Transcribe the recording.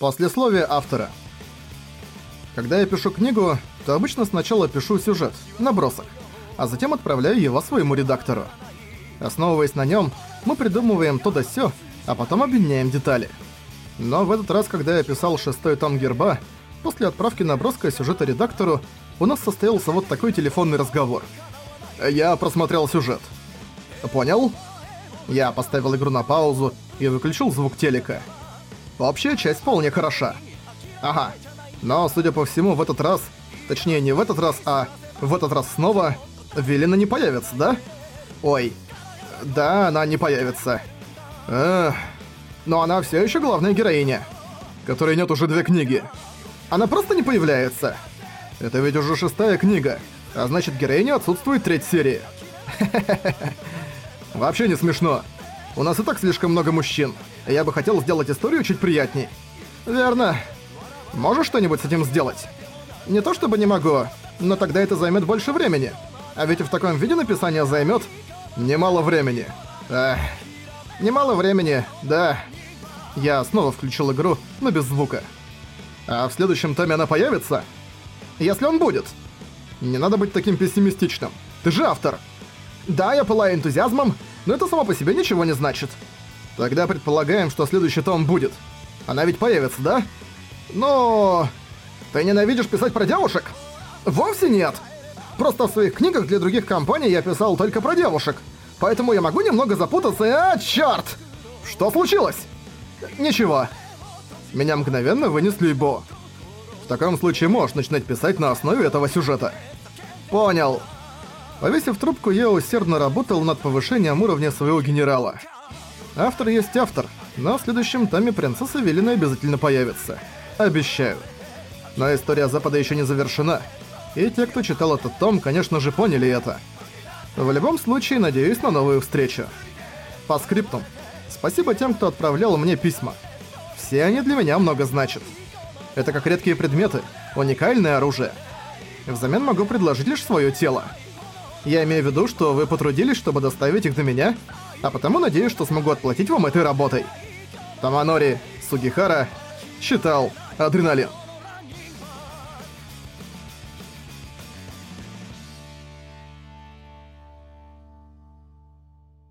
Послесловие автора. Когда я пишу книгу, то обычно сначала пишу сюжет, набросок, а затем отправляю его своему редактору. Основываясь на нем, мы придумываем то да сё, а потом объединяем детали. Но в этот раз, когда я писал шестой том герба, после отправки наброска сюжета редактору, у нас состоялся вот такой телефонный разговор. Я просмотрел сюжет. Понял? Я поставил игру на паузу и выключил звук телека. Общая часть вполне хороша. Ага. Но, судя по всему, в этот раз... Точнее, не в этот раз, а в этот раз снова... Велина не появится, да? Ой. Да, она не появится. Эх. Но она все еще главная героиня. Которой нет уже две книги. Она просто не появляется. Это ведь уже шестая книга. А значит, героиня отсутствует треть серии. Вообще не смешно. У нас и так слишком много мужчин. Я бы хотел сделать историю чуть приятней. Верно. Можешь что-нибудь с этим сделать? Не то чтобы не могу, но тогда это займет больше времени. А ведь в таком виде написание займет немало времени. Эх. Немало времени, да. Я снова включил игру, но без звука. А в следующем томе она появится? Если он будет. Не надо быть таким пессимистичным. Ты же автор. Да, я пылаю энтузиазмом, но это само по себе ничего не значит. Тогда предполагаем, что следующий том будет. Она ведь появится, да? Но... Ты ненавидишь писать про девушек? Вовсе нет. Просто в своих книгах для других компаний я писал только про девушек. Поэтому я могу немного запутаться и... А, чёрт! Что случилось? Ничего. Меня мгновенно вынесли Бо. В таком случае можешь начинать писать на основе этого сюжета. Понял. Повесив трубку, я усердно работал над повышением уровня своего генерала. Автор есть автор, но в следующем томе принцесса Велина обязательно появится. Обещаю. Но история Запада еще не завершена. И те, кто читал этот том, конечно же, поняли это. В любом случае, надеюсь на новую встречу. По скриптам. Спасибо тем, кто отправлял мне письма. Все они для меня много значат. Это как редкие предметы, уникальное оружие. Взамен могу предложить лишь свое тело. Я имею в виду, что вы потрудились, чтобы доставить их до меня, а потому надеюсь, что смогу отплатить вам этой работой. Таманори Сугихара читал «Адреналин».